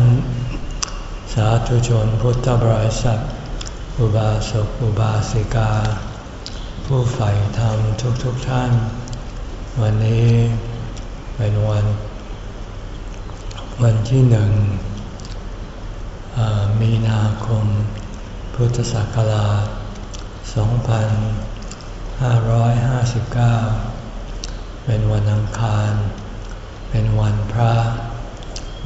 น สาธุชนพุทธบริษัท อุบาสกอุบาสิกา ผู้ใฝ่ธรรมทุกๆทท่าน วันนี้เป็นวัน วันที่หนึ่งมีนาคม พุทธศักราช 2559 เป็นวันอังคาร เป็นวันพระ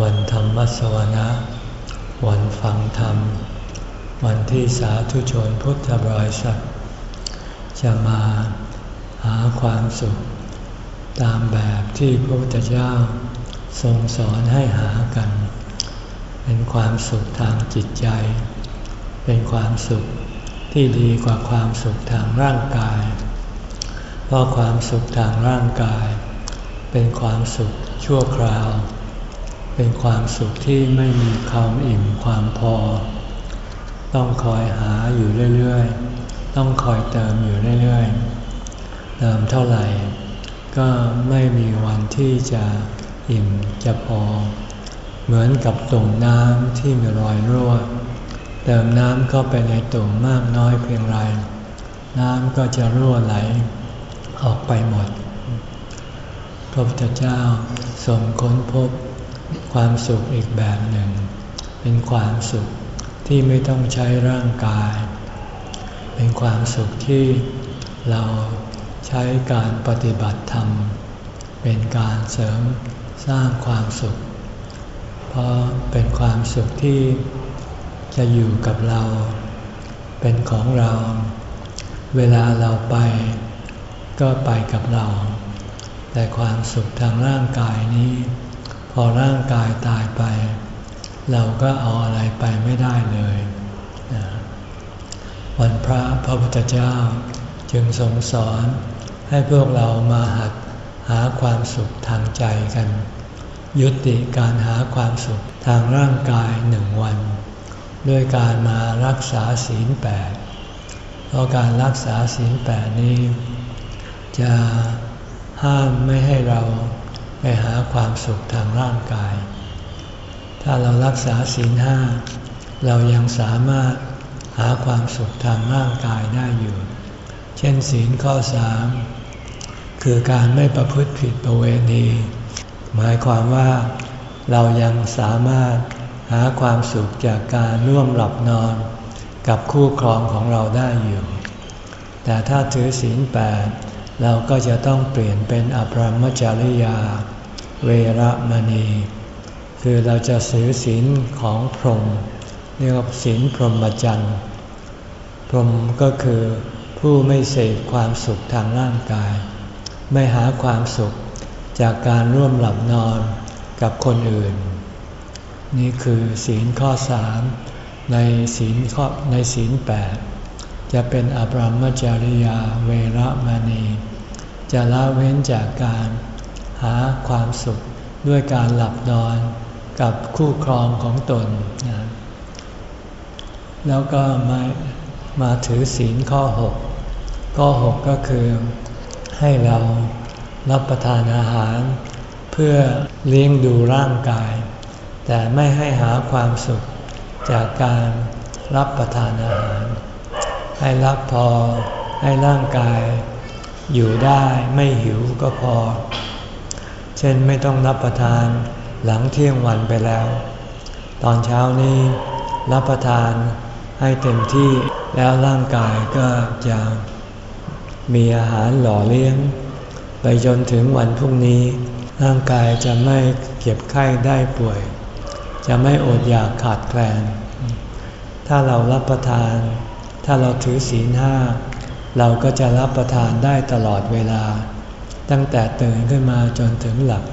วันธรรมสวนะ วันฟังธรรม วันที่สาธุชนพุทธบริษัทจะมาหาความสุข ตามแบบที่พระพุทธเจ้าทรงสอนให้หากัน เป็นความสุขทางจิตใจ เป็นความสุขที่ดีกว่าความสุขทางร่างกาย เพราะความสุขทางร่างกาย เป็นความสุขชั่วคราว เป็นความสุขที่ไม่มีความอิ่มความพอ ต้องคอยหาอยู่เรื่อยๆ ต้องคอยเติมอยู่เรื่อยๆ เติมเท่าไหร่ ก็ไม่มีวันที่จะอิ่มจะพอ เหมือนกับตุ่มน้ำที่มีรอยรั่ว เติมน้ำเข้าไปในตุ่มมากน้อยเพียงไร น้ำก็จะรั่วไหล ออกไปหมด พระพุทธเจ้าทรงค้นพบ ความสุขอีกแบบหนึ่ง เป็นความสุขที่ไม่ต้องใช้ร่างกาย เป็นความสุขที่เราใช้การปฏิบัติธรรม เป็นการเสริมสร้างความสุข เพราะเป็นความสุขที่จะอยู่กับเรา เป็นของเรา เวลาเราไป ก็ไปกับเรา แต่ความสุขทางร่างกายนี้ พอร่างกายตายไป เราก็เอาอะไรไปไม่ได้เลย วันพระพระพุทธเจ้าจึงทรงสอนให้พวกเรามาหัดหาความสุขทางใจกัน ยุติการหาความสุขทางร่างกายหนึ่งวัน ด้วยการมารักษาศีลแปดเพราะการรักษาศีลแปดนี้ จะห้ามไม่ให้เรา ไปหาความสุขทางร่างกาย ถ้าเรารักษาศีลห้าเรายังสามารถหาความสุขทางร่างกายได้อยู่ เช่นศีลข้อสามคือการไม่ประพฤติผิดประเวณี หมายความว่าเรายังสามารถหาความสุขจากการร่วมหลับนอนกับคู่ครองของเราได้อยู่ แต่ถ้าถือศีลแปด เราก็จะต้องเปลี่ยนเป็นอภรมจริยา เวรมณี คือเราจะสือศีลของพรหมเรียกว่าศีลพรหมจรรย์ พรหมก็คือผู้ไม่เสพความสุขทางร่างกาย ไม่หาความสุขจากการร่วมหลับนอนกับคนอื่น นี่คือศีลข้อสามในศีลข้อในศีลแปด จะเป็นอบรมจริยาเวรมณี จะละเว้นจากการหาความสุขด้วยการหลับนอนกับคู่ครองของตนนะแล้วก็มามาถือศีลข้อ 6 ข้อ 6 ก็คือให้เรารับประทานอาหาร เพื่อเลี้ยงดูร่างกาย แต่ไม่ให้หาความสุขจากการรับประทานอาหาร ให้รับพอ ให้ร่างกาย อยู่ได้ไม่หิวก็พอ เช่นไม่ต้องรับประทานหลังเที่ยงวันไปแล้ว ตอนเช้านี้รับประทานให้เต็มที่แล้วร่างกายก็จะมีอาหารหล่อเลี้ยง ไปจนถึงวันพรุ่งนี้ ร่างกายจะไม่เก็บไข้ได้ป่วย จะไม่อดอยากขาดแคลน ถ้าเรารับประทาน ถ้าเราถือศีลห้าเราก็จะรับประทานได้ตลอดเวลา ตั้งแต่ตื่นขึ้นมาจนถึงหลับ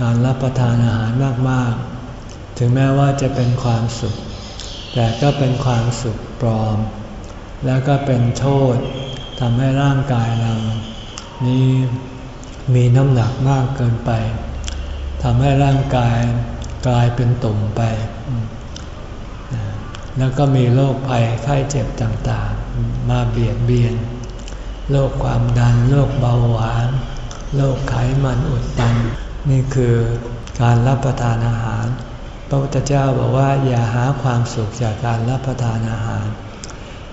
การรับประทานอาหารมากๆ ถึงแม้ว่าจะเป็นความสุข แต่ก็เป็นความสุขปลอม แล้วก็เป็นโทษทำให้ร่างกายเรานี้มีน้ำหนักมากเกินไปทำให้ร่างกายกลายเป็นตุ่มไป แล้วก็มีโรคภัยไข้เจ็บต่างๆ มาเบียดเบียน โรคความดัน โรคเบาหวาน โรคไขมันอุดตัน นี่คือการรับประทานอาหาร พระพุทธเจ้าบอกว่าอย่าหาความสุขจากการรับประทานอาหาร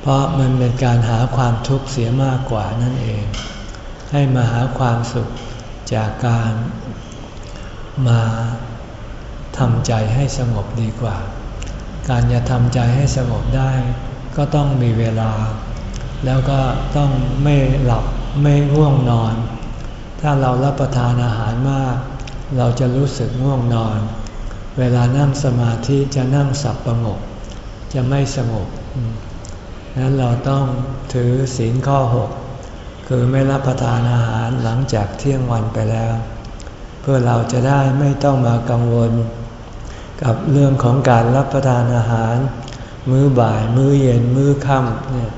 เพราะมันเป็นการหาความทุกข์เสียมากกว่านั่นเอง ให้มาหาความสุขจากการมาทำใจให้สงบดีกว่า การจะทำใจให้สงบได้ ก็ต้องมีเวลา แล้วก็ต้องไม่หลับไม่ง่วงนอน ถ้าเรารับประทานอาหารมาก เราจะรู้สึกง่วงนอน เวลานั่งสมาธิจะนั่งสับประงก จะไม่สงบนั้นเราต้องถือศีลข้อหกคือไม่รับประทานอาหารหลังจากเที่ยงวันไปแล้ว เพื่อเราจะได้ไม่ต้องมากังวล กับเรื่องของการรับประทานอาหาร มื้อบ่าย มื้อเย็น มื้อค่ำเนี่ย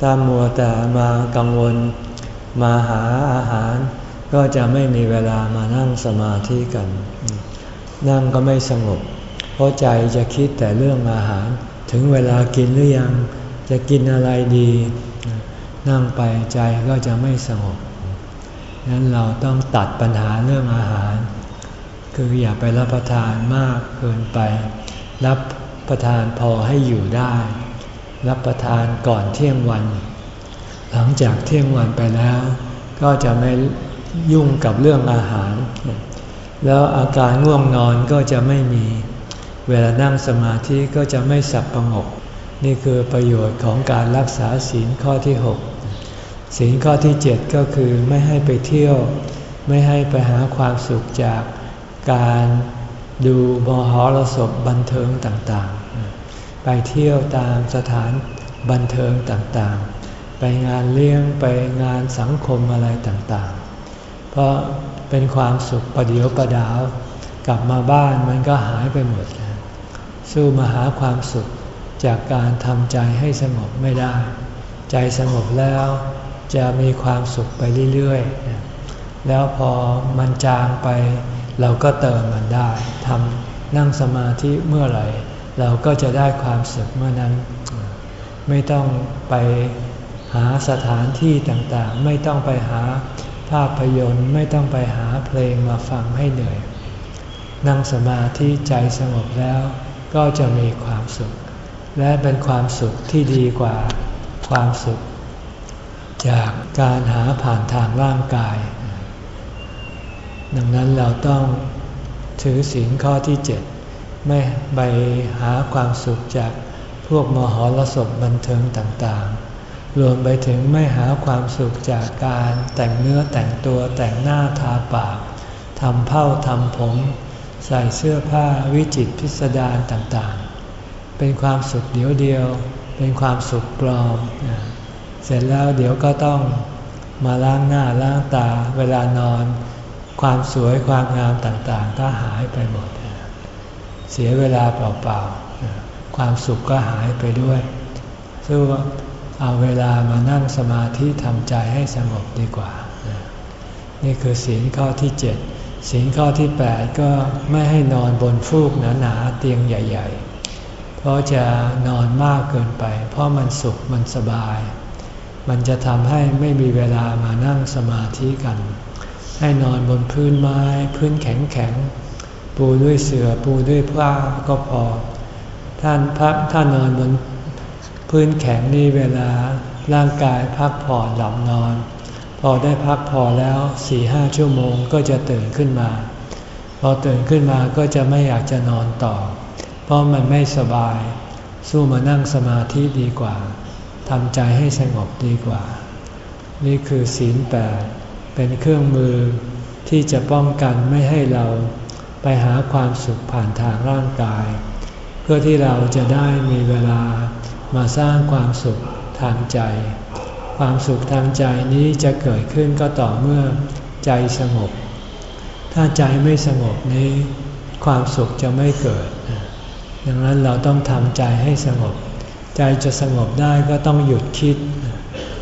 ถ้ามัวแต่มากังวลมาหาอาหาร ก็จะไม่มีเวลามานั่งสมาธิกัน นั่งก็ไม่สงบ เพราะใจจะคิดแต่เรื่องอาหาร ถึงเวลากินหรือยัง จะกินอะไรดี นั่งไปใจก็จะไม่สงบนั้นเราต้องตัดปัญหาเรื่องอาหาร คืออย่าไปรับประทานมากเกินไป รับประทานพอให้อยู่ได้ รับประทานก่อนเที่ยงวัน หลังจากเที่ยงวันไปแล้ว ก็จะไม่ยุ่งกับเรื่องอาหาร แล้วอาการง่วงนอนก็จะไม่มี เวลานั่งสมาธิก็จะไม่สับประงก นี่คือประโยชน์ของการรักษาศีลข้อที่ 6 ศีลข้อที่ 7 ก็คือไม่ให้ไปเที่ยว ไม่ให้ไปหาความสุขจาก การดูมหรสพบันเทิงต่างๆ ไปเที่ยวตามสถานบันเทิงต่างๆ ไปงานเลี้ยงไปงานสังคมอะไรต่างๆ เพราะเป็นความสุขประเดียวประดาว กลับมาบ้านมันก็หายไปหมดสู้มาหาความสุขจากการทำใจให้สงบไม่ได้ ใจสงบแล้วจะมีความสุขไปเรื่อยๆ แล้วพอมันจางไป เราก็เติมมันได้ทำนั่งสมาธิเมื่อไหร่ เราก็จะได้ความสุขเมื่อนั้น ไม่ต้องไปหาสถานที่ต่างๆ ไม่ต้องไปหาภาพยนตร์ไม่ต้องไปหาเพลงมาฟังให้เหนื่อย นั่งสมาธิใจสงบแล้ว ก็จะมีความสุข และเป็นความสุขที่ดีกว่าความสุข จากการหาผ่านทางร่างกาย ดังนั้นเราต้องถือศีลข้อที่เจ็ดไม่ไปหาความสุขจากพวกมหรสพบันเทิงต่างๆ รวมไปถึงไม่หาความสุขจากการแต่งเนื้อแต่งตัวแต่งหน้าทาปากทำเผ้าทำผม ใส่เสื้อผ้าวิจิตพิสดารต่างๆ เป็นความสุขเดียวเดียว เป็นความสุขปลอม เสร็จแล้วเดี๋ยวก็ต้องมาล้างหน้าล้างตาเวลานอน ความสวยความงามต่างๆ ก็หายไปหมด เสียเวลาเปล่าๆ ความสุขก็หายไปด้วยซึ่งเอาเวลามานั่งสมาธิทำใจให้สงบดีกว่า นี่คือศีลข้อที่7ศีลข้อที่8ก็ไม่ให้นอนบนฟูกหนาๆเตียงใหญ่ ๆ เพราะจะนอนมากเกินไป เพราะมันสุขมันสบาย มันจะทำให้ไม่มีเวลามานั่งสมาธิกัน ให้นอนบนพื้นไม้พื้นแข็งแข็งปูด้วยเสือ่อปูด้วยผ้าก็พอ ท่านพักท่านนอนบนพื้นแข็งนี่เวลาร่างกายพักผ่อนหลับนอน พอได้พักพอแล้วสี่ห้าชั่วโมงก็จะตื่นขึ้นมา พอตื่นขึ้นมาก็จะไม่อยากจะนอนต่อ เพราะมันไม่สบาย สู้มานั่งสมาธิดีกว่าทำใจให้สงบดีกว่า นี่คือศีลแปด เป็นเครื่องมือที่จะป้องกันไม่ให้เราไปหาความสุขผ่านทางร่างกาย เพื่อที่เราจะได้มีเวลามาสร้างความสุขทางใจ ความสุขทางใจนี้จะเกิดขึ้นก็ต่อเมื่อใจสงบ ถ้าใจไม่สงบนี้ ความสุขจะไม่เกิด ดังนั้นเราต้องทำใจให้สงบ ใจจะสงบได้ก็ต้องหยุดคิด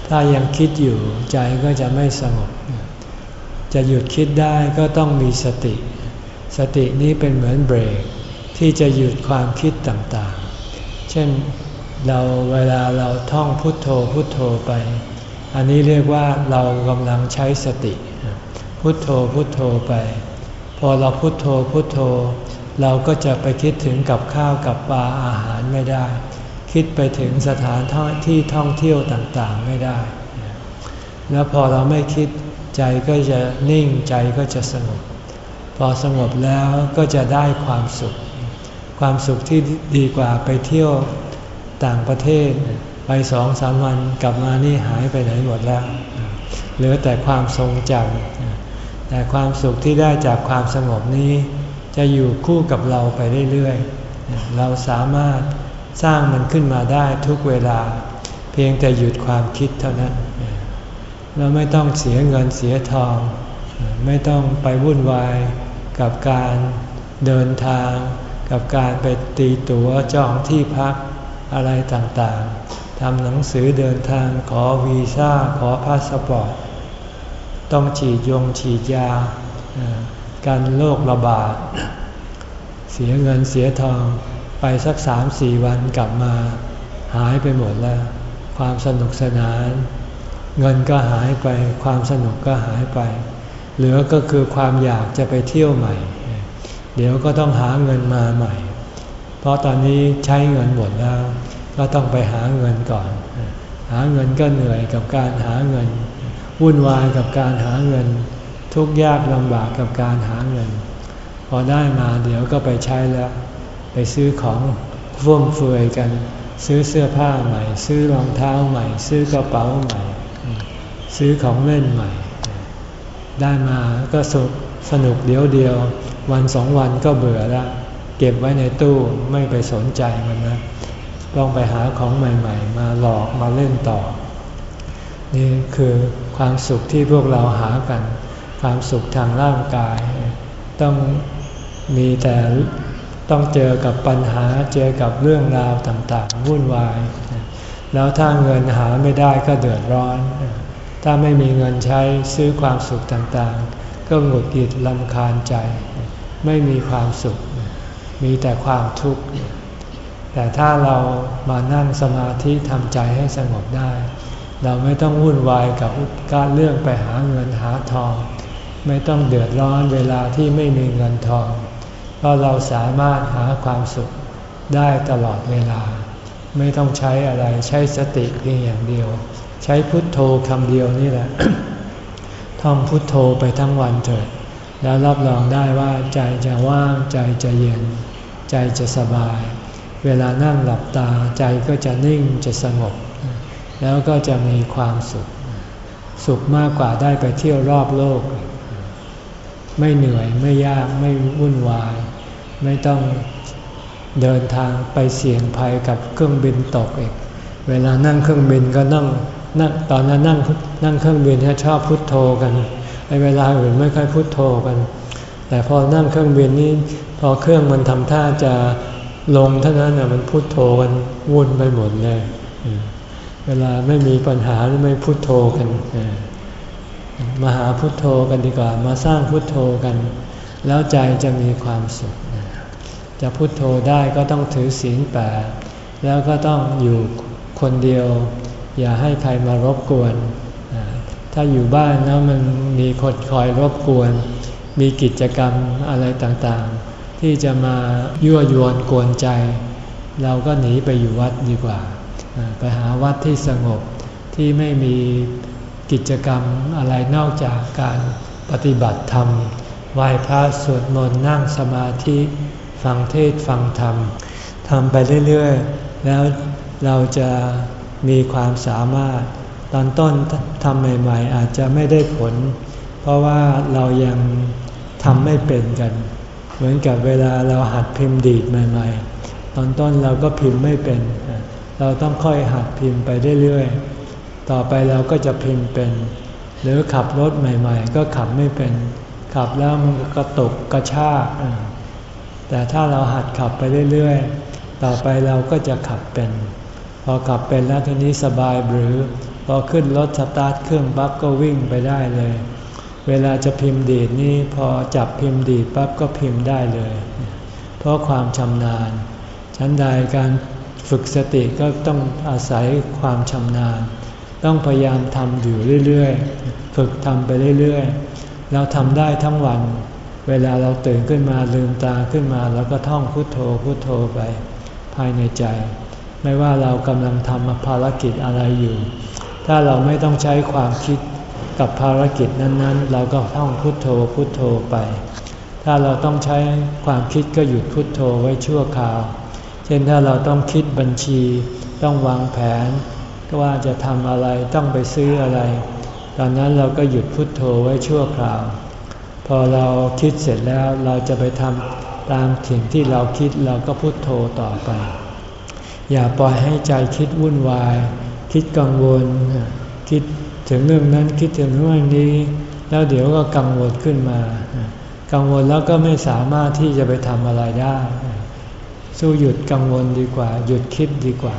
ถ้ายังคิดอยู่ใจก็จะไม่สงบ จะหยุดคิดได้ก็ต้องมีสติ สตินี้เป็นเหมือนเบรก ที่จะหยุดความคิดต่างๆ เช่นเราเวลาเราท่องพุทโธพุทโธไป อันนี้เรียกว่าเรากำลังใช้สติ พุทโธพุทโธไป พอเราพุทโธพุทโธ เราก็จะไปคิดถึงกับข้าวกับปลาอาหารไม่ได้ คิดไปถึงสถานที่ท่องเที่ยวต่างๆไม่ได้ แล้วพอเราไม่คิด ใจก็จะนิ่งใจก็จะสงบ พอสงบแล้วก็จะได้ความสุข ความสุขที่ดีกว่าไปเที่ยวต่างประเทศ ไปสองสามวันกลับมานี่หายไปไหนหมดแล้วเหลือแต่ความทรงจำแต่ความสุขที่ได้จากความสงบนี้ จะอยู่คู่กับเราไปเรื่อยๆ เราสามารถสร้างมันขึ้นมาได้ทุกเวลา เพียงแต่หยุดความคิดเท่านั้น เราไม่ต้องเสียเงินเสียทอง ไม่ต้องไปวุ่นวายกับการเดินทาง กับการไปตีตั๋วจองที่พักอะไรต่างๆทำหนังสือเดินทางขอวีซ่าขอพาสปอร์ตต้องฉีดยงฉีดยากันโรคระบาด เสียเงินเสียทองไปสักสามสี่วันกลับมา หายไปหมดแล้ว ความสนุกสนาน เงินก็หายไปความสนุกก็หายไป เหลือก็คือความอยากจะไปเที่ยวใหม่ เดี๋ยวก็ต้องหาเงินมาใหม่ เพราะตอนนี้ใช้เงินหมดแล้ว ก็ต้องไปหาเงินก่อน หาเงินก็เหนื่อยกับการหาเงิน วุ่นวายกับการหาเงิน ทุกยากลำบากกับการหาเงิน พอได้มาเดี๋ยวก็ไปใช้แล้ว ไปซื้อของฟุ่มเฟือยกัน ซื้อเสื้อผ้าใหม่ ซื้อรองเท้าใหม่ ซื้อกระเป๋าใหม่ ซื้อของเล่นใหม่ ได้มาก็สนุกเดียวเดียว วันสองวันก็เบื่อแล้วเก็บไว้ในตู้ไม่ไปสนใจมันนะต้องไปหาของใหม่ ๆ มาหลอกมาเล่นต่อ นี่คือความสุขที่พวกเราหากัน ความสุขทางร่างกาย ต้องมีแต่ต้องเจอกับปัญหาเจอกับเรื่องราวต่างๆวุ่นวาย แล้วถ้าเงินหาไม่ได้ก็เดือดร้อน ถ้าไม่มีเงินใช้ซื้อความสุขต่างๆ ก็หงุดหงิดลำคาญใจ ไม่มีความสุข มีแต่ความทุกข์ แต่ถ้าเรามานั่งสมาธิทำใจให้สงบได้ เราไม่ต้องวุ่นวายกับการเรื่องไปหาเงินหาทอง ไม่ต้องเดือดร้อนเวลาที่ไม่มีเงินทอง เพราะเราสามารถหาความสุขได้ตลอดเวลา ไม่ต้องใช้อะไรใช้สติเพียงอย่างเดียว ใช้พุทโธคำเดียวนี่แหละ ท่องพุทโธไปทั้งวันเถิด แล้วรับรองได้ว่าใจจะว่างใจจะเย็น ใจจะสบาย เวลานั่งหลับตาใจก็จะนิ่งจะสงบ แล้วก็จะมีความสุข สุขมากกว่าได้ไปเที่ยวรอบโลก ไม่เหนื่อยไม่ยากไม่วุ่นวาย ไม่ต้องเดินทางไปเสี่ยงภัยกับเครื่องบินตกอีก เวลานั่งเครื่องบินก็นั่ง นั่งตอนนั้นนั่งนั่งเครื่องบินชอบพุโทโธกันไอเวลาอื่นไม่ค่อยพุโทโธกัน แต่พอนั่งเครื่องบินนี้พอเครื่องมันทำท่าจะลงเท่านั้นน่ะมันพุโทโธกันวุ่นไปหมดเลยเวลาไม่มีปัญหาไม่พุโทโธกันมาหาพุโทโธกันดีกว่า มาสร้างพุโทโธกัน แล้วใจจะมีความสุขจะพุโทโธได้ก็ต้องถือศีลแปดแล้วก็ต้องอยู่คนเดียว อย่าให้ใครมารบกวน ถ้าอยู่บ้านแล้วมันมีคนคอยรบกวน มีกิจกรรมอะไรต่างๆ ที่จะมายั่วยวนกวนใจ เราก็หนีไปอยู่วัดดีกว่า ไปหาวัดที่สงบที่ไม่มีกิจกรรมอะไรนอกจากการปฏิบัติธรรมไหว้พระสวดมนต์นั่งสมาธิฟังเทศฟังธรรมทำไปเรื่อย ๆ แล้วเราจะ มีความสามารถ ตอนต้นทำใหม่ๆอาจจะไม่ได้ผล เพราะว่าเรายังทำไม่เป็นกัน เหมือนกับเวลาเราหัดพิมพ์ดีดใหม่ ๆ ตอนต้นเราก็พิมพ์ไม่เป็น เราต้องค่อยหัดพิมพ์ไปเรื่อยๆ ต่อไปเราก็จะพิมพ์เป็น หรือขับรถใหม่ ๆ ก็ขับไม่เป็น ขับแล้วมันกระตุกกระชากแต่ถ้าเราหัดขับไปเรื่อยๆ ต่อไปเราก็จะขับเป็น พอขับเป็นแล้วทีนี้สบายหรือ พอขึ้นรถสตาร์ทเครื่องปั๊บก็วิ่งไปได้เลย เวลาจะพิมพ์ดีดนี่พอจับพิมพ์ดีดปั๊บก็พิมพ์ได้เลย เพราะความชำนาญ ชั้นใดการฝึกสติก็ต้องอาศัยความชำนาญ ต้องพยายามทำอยู่เรื่อยๆ ฝึกทำไปเรื่อยๆ เราทำได้ทั้งวัน เวลาเราตื่นขึ้นมาลืมตาขึ้นมาเราก็ท่องพุทโธพุทโธไป ภายในใจ ไม่ว่าเรากำลังทำภารกิจอะไรอยู่ ถ้าเราไม่ต้องใช้ความคิดกับภารกิจนั้นๆ เราก็ท่องพุทโธพุทโธไป ถ้าเราต้องใช้ความคิดก็หยุดพุทโธไว้ชั่วคราว เช่นถ้าเราต้องคิดบัญชี ต้องวางแผน ก็ว่าจะทำอะไรต้องไปซื้ออะไร ตอนนั้นเราก็หยุดพุทโธไว้ชั่วคราว พอเราคิดเสร็จแล้วเราจะไปทำตามสิ่งที่เราคิดเราก็พุทโธต่อไป อย่าปล่อยให้ใจคิดวุ่นวาย คิดกังวล คิดถึงเรื่องนั้นคิดถึงเรื่องนี้ แล้วเดี๋ยวก็กังวลขึ้นมา กังวลแล้วก็ไม่สามารถที่จะไปทำอะไรได้ สู้หยุดกังวลดีกว่า หยุดคิดดีกว่า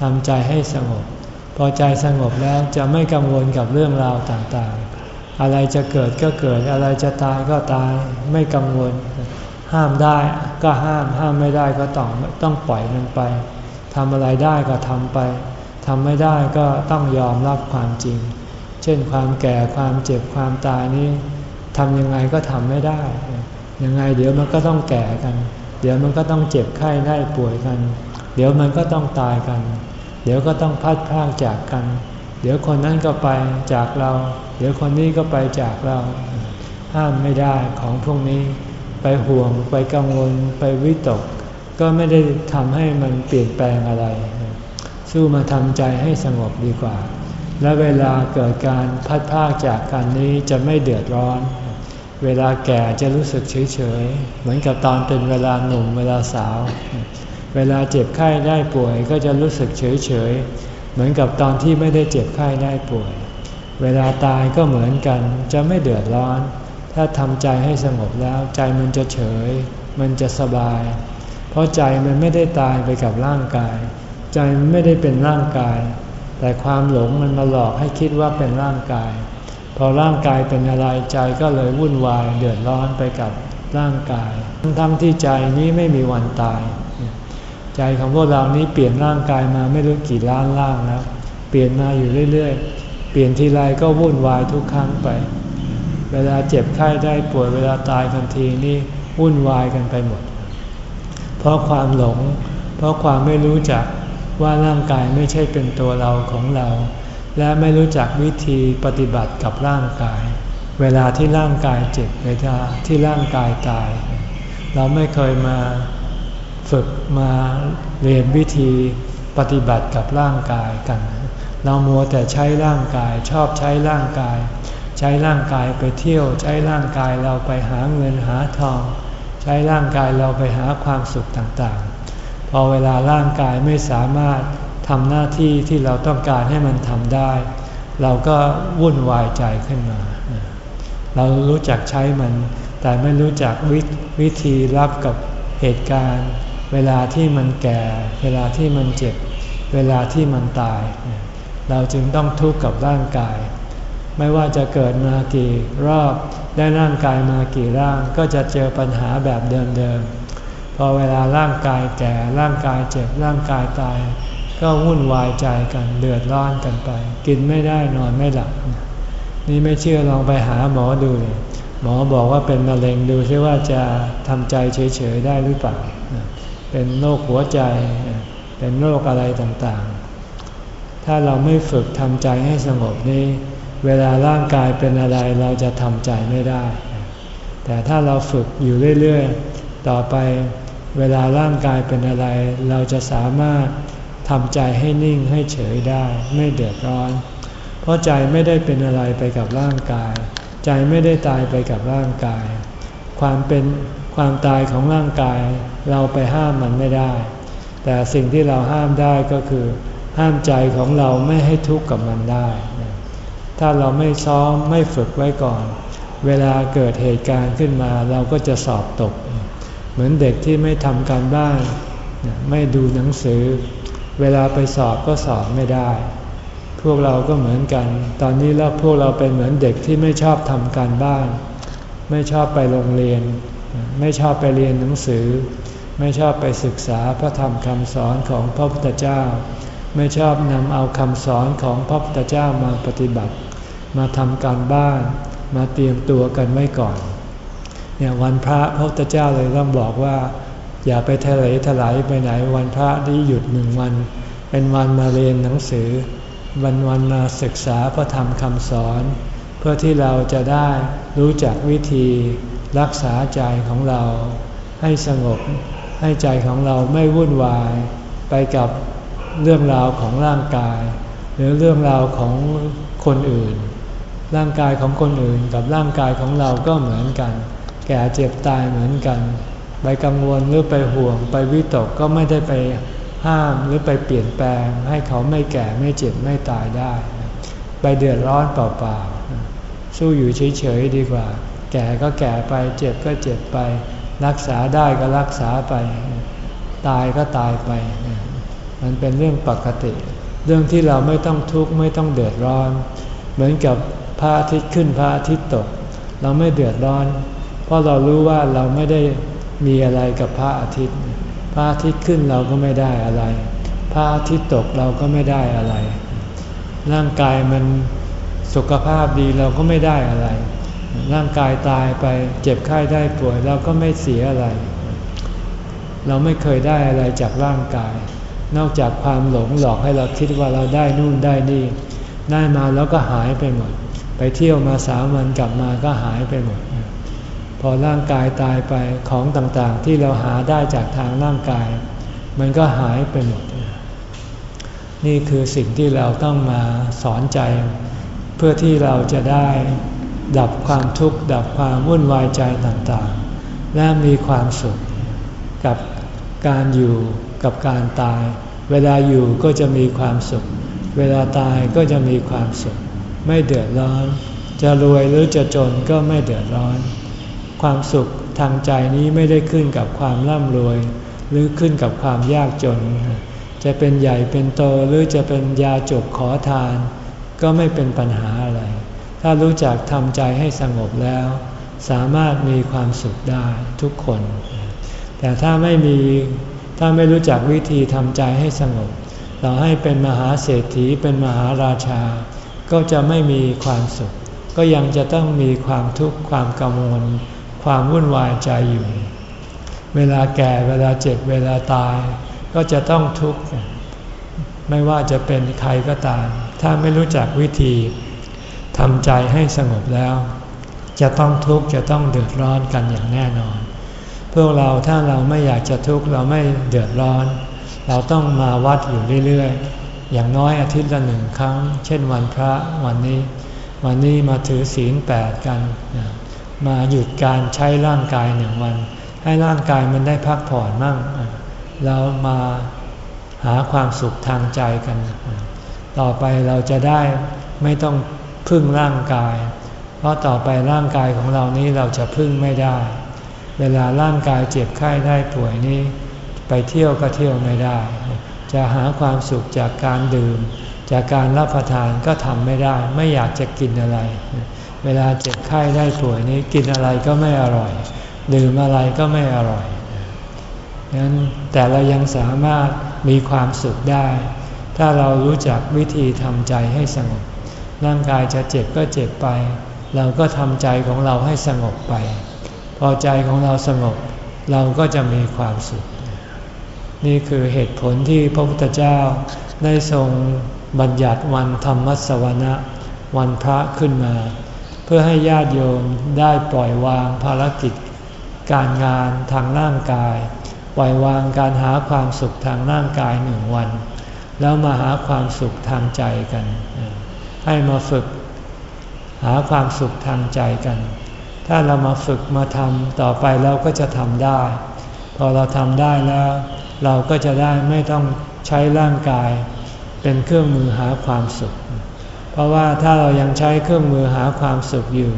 ทำใจให้สงบ พอใจสงบแล้วจะไม่กังวลกับเรื่องราวต่างๆ อะไรจะเกิดก็เกิดอะไรจะตายก็ตายไม่กังวล ห้ามได้ก็ห้ามห้ามไม่ได้ก็ต้องต้องปล่อยมันไป ทำอะไรได้ก็ทำไปทำไม่ได้ก็ต้องยอมรับความจริง เช่นความแก่ความเจ็บความตายนี้ทำยังไงก็ทำไม่ได้ ยังไงเดี๋ยวมันก็ต้องแก่กัน เดี๋ยวมันก็ต้องเจ็บไข้ได้ป่วยกัน เดี๋ยวมันก็ต้องตายกัน เดี๋ยวก็ต้องพัดพากจากกัน เดี๋ยวคนนั้นก็ไปจากเรา เดี๋ยวคนนี้ก็ไปจากเรา ห้ามไม่ได้ของพวกนี้ ไปห่วงไปกังวลไปวิตก ก็ไม่ได้ทำให้มันเปลี่ยนแปลงอะไร สู้มาทำใจให้สงบดีกว่า และเวลาเกิดการพัดพากจากกันนี้จะไม่เดือดร้อน เวลาแก่จะรู้สึกเฉยๆเหมือนกับตอนเป็นเวลาหนุ่มเวลาสาว เวลาเจ็บไข้ได้ป่วยก็จะรู้สึกเฉยเฉยเหมือนกับตอนที่ไม่ได้เจ็บไข้ได้ป่วย เวลาตายก็เหมือนกันจะไม่เดือดร้อน ถ้าทำใจให้สงบแล้วใจมันจะเฉย มันจะสบาย ราะใจมันไม่ได้ตายไปกับร่างกาย ใจมันไม่ได้เป็นร่างกาย แต่ความหลงมันมาหลอกให้คิดว่าเป็นร่างกาย พอร่างกายเป็นอะไรใจก็เลยวุ่นวายเดือดร้อนไปกับร่างกาย ทั้งที่ใจนี้ไม่มีวันตาย ใจของพวกเรานี้เปลี่ยนร่างกายมาไม่รู้กี่ล้านล่างแล้วเปลี่ยนมาอยู่เรื่อยๆ เปลี่ยนทีไรก็วุ่นวายทุกครั้งไป เวลาเจ็บไข้ได้ป่วยเวลาตายทันทีนี่วุ่นวายกันไปหมด ราะความหลง เพราะความไม่รู้จักว่าร่างกายไม่ใช่เป็นตัวเราของเรา และไม่รู้จักวิธีปฏิบัติกับร่างกาย เวลาที่ร่างกายเจ็บเวลาที่ร่างกายตาย เราไม่เคยมาฝึกมาเรียนวิธีปฏิบัติกับร่างกายกัน เรามัวแต่ใช้ร่างกายชอบใช้ร่างกาย ใช้ร่างกายไปเที่ยว ใช้ร่างกายเราไปหาเงินหาทอง ช้ร่างกายเราไปหาความสุขต่างๆ พอเวลาร่างกายไม่สามารถทำหน้าที่ที่เราต้องการให้มันทำได้ เราก็วุ่นวายใจขึ้นมา เรารู้จักใช้มัน แต่ไม่รู้จักววิธีรับกับเหตุการณ์ เวลาที่มันแก่ เวลาที่มันเจ็บ เวลาที่มันตาย เราจึงต้องทุกข์กับร่างกาย ไม่ว่าจะเกิดมากี่รอบ ได้ร่างกายมากี่ร่างก็จะเจอปัญหาแบบเดิมๆ พอเวลาร่างกายแก่ร่างกายเจ็บร่างกายตาย ก็วุ่นวายใจกันเดือดร้อนกันไป กินไม่ได้นอนไม่หลับ นี่ไม่เชื่อลองไปหาหมอดูเลยหมอบอกว่าเป็นมะเร็งดูซิว่าจะทำใจเฉยๆได้หรือเปล่า เป็นโรคหัวใจ เป็นโรคอะไรต่างๆ ถ้าเราไม่ฝึกทำใจให้สงบนี้ เวลาร่างกายเป็นอะไรเราจะทำใจไม่ได้ แต่ถ้าเราฝึกอยู่เรื่อยๆ ต่อไปเวลาร่างกายเป็นอะไร เราจะสามารถทำใจให้นิ่งให้เฉยได้ ไม่เดือดร้อน เพราะใจไม่ได้เป็นอะไรไปกับร่างกาย ใจไม่ได้ตายไปกับร่างกาย ความเป็นความตายของร่างกาย เราไปห้ามมันไม่ได้ แต่สิ่งที่เราห้ามได้ก็คือ ห้ามใจของเราไม่ให้ทุกข์กับมันได้ ถ้าเราไม่ซ้อมไม่ฝึกไว้ก่อน เวลาเกิดเหตุการณ์ขึ้นมาเราก็จะสอบตก เหมือนเด็กที่ไม่ทำการบ้าน ไม่ดูหนังสือ เวลาไปสอบก็สอบไม่ได้ พวกเราก็เหมือนกัน ตอนนี้แล้วพวกเราเป็นเหมือนเด็กที่ไม่ชอบทำการบ้าน ไม่ชอบไปโรงเรียน ไม่ชอบไปเรียนหนังสือ ไม่ชอบไปศึกษาพระธรรมคำสอนของพระพุทธเจ้า ไม่ชอบนำเอาคำสอนของพระพุทธเจ้ามาปฏิบัติ มาทำการบ้าน มาเตรียมตัวกันไว้ก่อน เนี่ยวันพระพระพุทธเจ้าเลยต้องบอกว่า อย่าไปทะเลถลายไปไหนวันพระที่หยุดหนึ่งวัน เป็นวันมาเรียนหนังสือ วันวันมาศึกษาพระธรรมคำสอน เพื่อที่เราจะได้รู้จักวิธีรักษาใจของเราให้สงบให้ใจของเราไม่วุ่นวายไปกับ เรื่องราวของร่างกาย หรือเรื่องราวของคนอื่น ร่างกายของคนอื่นกับร่างกายของเราก็เหมือนกัน แก่เจ็บตายเหมือนกันไปกังวลหรือไปห่วงไปวิตกก็ไม่ได้ไปห้ามหรือไปเปลี่ยนแปลง ให้เขาไม่แก่ไม่เจ็บไม่ตายได้ ไปเดือดร้อนเปล่าๆสู้อยู่เฉยๆดีกว่า แก่ก็แก่ไปเจ็บก็เจ็บไป รักษาได้ก็รักษาไป ตายก็ตายไป มันเป็นเรื่องปกติ เรื่องที่เราไม่ต้องทุกข์ไม่ต้องเดือดร้อน เหมือนกับพระอาทิตย์ขึ้นพระอาทิตย์ตก เราไม่เดือดร้อน เพราะเรารู้ว่าเราไม่ได้มีอะไรกับพระอาทิตย์ พระอาทิตย์ขึ้นเราก็ไม่ได้อะไร พระอาทิตย์ตกเราก็ไม่ได้อะไร ร่างกายมันสุขภาพดีเราก็ไม่ได้อะไร ร่างกายตายไปเจ็บไข้ได้ป่วยเราก็ไม่เสียอะไร เราไม่เคยได้อะไรจากร่างกาย นอกจากความหลงหลอกให้เราคิดว่าเราได้นู่นได้นี่ ได้มาแล้วก็หายไปหมด ไปเที่ยวมาสามวันกลับมาก็หายไปหมด พอร่างกายตายไปของต่างๆ ที่เราหาได้จากทางร่างกาย มันก็หายไปหมด นี่คือสิ่งที่เราต้องมาสอนใจ เพื่อที่เราจะได้ดับความทุกข์ดับความวุ่นวายใจต่างๆ และมีความสุขกับการอยู่ กับการตาย เวลาอยู่ก็จะมีความสุข เวลาตายก็จะมีความสุข ไม่เดือดร้อน จะรวยหรือจะจนก็ไม่เดือดร้อน ความสุขทางใจนี้ไม่ได้ขึ้นกับความร่ำรวย หรือขึ้นกับความยากจน จะเป็นใหญ่เป็นโตหรือจะเป็นยาจบขอทาน ก็ไม่เป็นปัญหาอะไร ถ้ารู้จักทำใจให้สงบแล้ว สามารถมีความสุขได้ทุกคน แต่ถ้าไม่มี ถ้าไม่รู้จักวิธีทำใจให้สงบ เราให้เป็นมหาเศรษฐีเป็นมหาราชา ก็จะไม่มีความสุข ก็ยังจะต้องมีความทุกข์ความกังวล ความวุ่นวายใจอยู่ เวลาแก่เวลาเจ็บเวลาตาย ก็จะต้องทุกข์ไม่ว่าจะเป็นใครก็ตาม ถ้าไม่รู้จักวิธีทำใจให้สงบแล้ว จะต้องทุกข์จะต้องเดือดร้อนกันอย่างแน่นอน พวกเราถ้าเราไม่อยากจะทุกข์เราไม่เดือดร้อน เราต้องมาวัดอยู่เรื่อยๆ อย่างน้อยอาทิตย์ละหนึ่งครั้ง เช่นวันพระวันนี้ วันนี้มาถือศีลแปดกัน มาหยุดการใช้ร่างกายหนึ่งวัน ให้ร่างกายมันได้พักผ่อนมั่ง เรามาหาความสุขทางใจกัน ต่อไปเราจะได้ไม่ต้องพึ่งร่างกาย เพราะต่อไปร่างกายของเรานี้เราจะพึ่งไม่ได้ เวลาร่างกายเจ็บไข้ได้ป่วยนี้ ไปเที่ยวก็เที่ยวไม่ได้ จะหาความสุขจากการดื่ม จากการรับประทานก็ทำไม่ได้ ไม่อยากจะกินอะไร เวลาเจ็บไข้ได้ป่วยนี้กินอะไรก็ไม่อร่อย ดื่มอะไรก็ไม่อร่อยนั้นแต่เรายังสามารถมีความสุขได้ ถ้าเรารู้จักวิธีทำใจให้สงบ ร่างกายจะเจ็บก็เจ็บไป เราก็ทำใจของเราให้สงบไป พอใจของเราสงบเราก็จะมีความสุข นี่คือเหตุผลที่พระพุทธเจ้าได้ทรงบัญญัติวันธรรมสวนะวันพระขึ้นมา เพื่อให้ญาติโยมได้ปล่อยวางภารกิจ การงานทางร่างกาย ปล่อยวางการหาความสุขทางร่างกายหนึ่งวัน แล้วมาหาความสุขทางใจกัน ให้มาฝึกหาความสุขทางใจกัน ถ้าเรามาฝึกมาทำต่อไปเราก็จะทำได้ พอเราทำได้แล้ว เราก็จะได้ไม่ต้องใช้ร่างกาย เป็นเครื่องมือหาความสุข เพราะว่าถ้าเรายังใช้เครื่องมือหาความสุขอยู่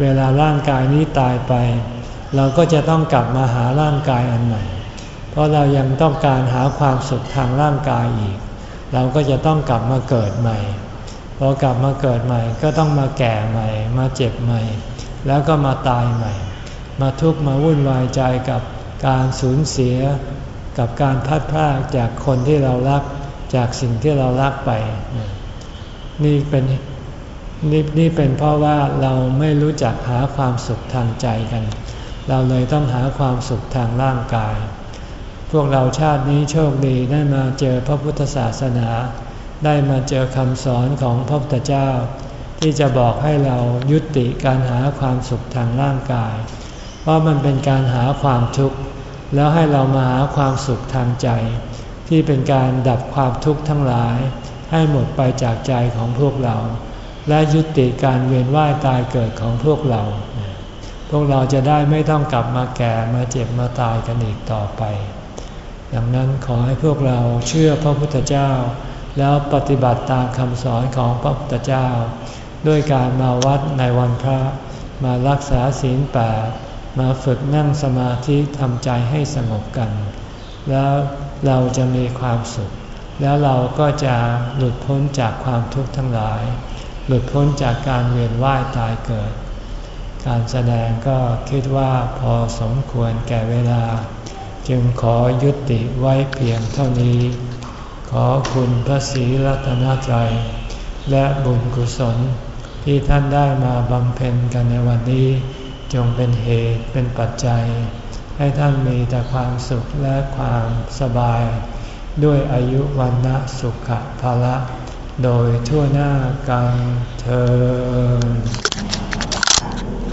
เวลาร่างกายนี้ตายไป เราก็จะต้องกลับมาหาร่างกายอันใหม่ เพราะเรายังต้องการหาความสุขทางร่างกายอีก เราก็จะต้องกลับมาเกิดใหม่พอกลับมาเกิดใหม่ก็ต้องมาแก่ใหม่ มาเจ็บใหม่ แล้วก็มาตายใหม่ มาทุกข์มาวุ่นวายใจกับการสูญเสีย กับการพัดพลาดจากคนที่เรารักจากสิ่งที่เรารักไป นี่เป็นนี่นี่เป็นเพราะว่าเราไม่รู้จักหาความสุขทางใจกัน เราเลยต้องหาความสุขทางร่างกาย พวกเราชาตินี้โชคดีได้มาเจอพระพุทธศาสนา ได้มาเจอคำสอนของพระพุทธเจ้า ที่จะบอกให้เรายุติการหาความสุขทางร่างกาย เพราะมันเป็นการหาความทุกข์ แล้วให้เรามาหาความสุขทางใจ ที่เป็นการดับความทุกข์ทั้งหลาย ให้หมดไปจากใจของพวกเรา และยุติการเวียนว่ายตายเกิดของพวกเรา พวกเราจะได้ไม่ต้องกลับมาแก่มาเจ็บมาตายกันอีกต่อไป ดังนั้นขอให้พวกเราเชื่อพระพุทธเจ้า แล้วปฏิบัติตามคำสอนของพระพุทธเจ้า ด้วยการมาวัดในวันพระ มารักษาศีลแปดมาฝึกนั่งสมาธิทำใจให้สงบกัน แล้วเราจะมีความสุข แล้วเราก็จะหลุดพ้นจากความทุกข์ทั้งหลาย หลุดพ้นจากการเวียนว่ายตายเกิด การแสดงก็คิดว่าพอสมควรแก่เวลา จึงขอยุติไว้เพียงเท่านี้ ขอคุณพระศรีรัตนตรัยและบุญกุศล ที่ท่านได้มาบำเพ็ญกันในวันนี้ จงเป็นเหตุเป็นปัจจัย ให้ท่านมีแต่ความสุขและความสบาย ด้วยอายุวันนะสุขภาละ โดยทั่วหน้ากันเธอ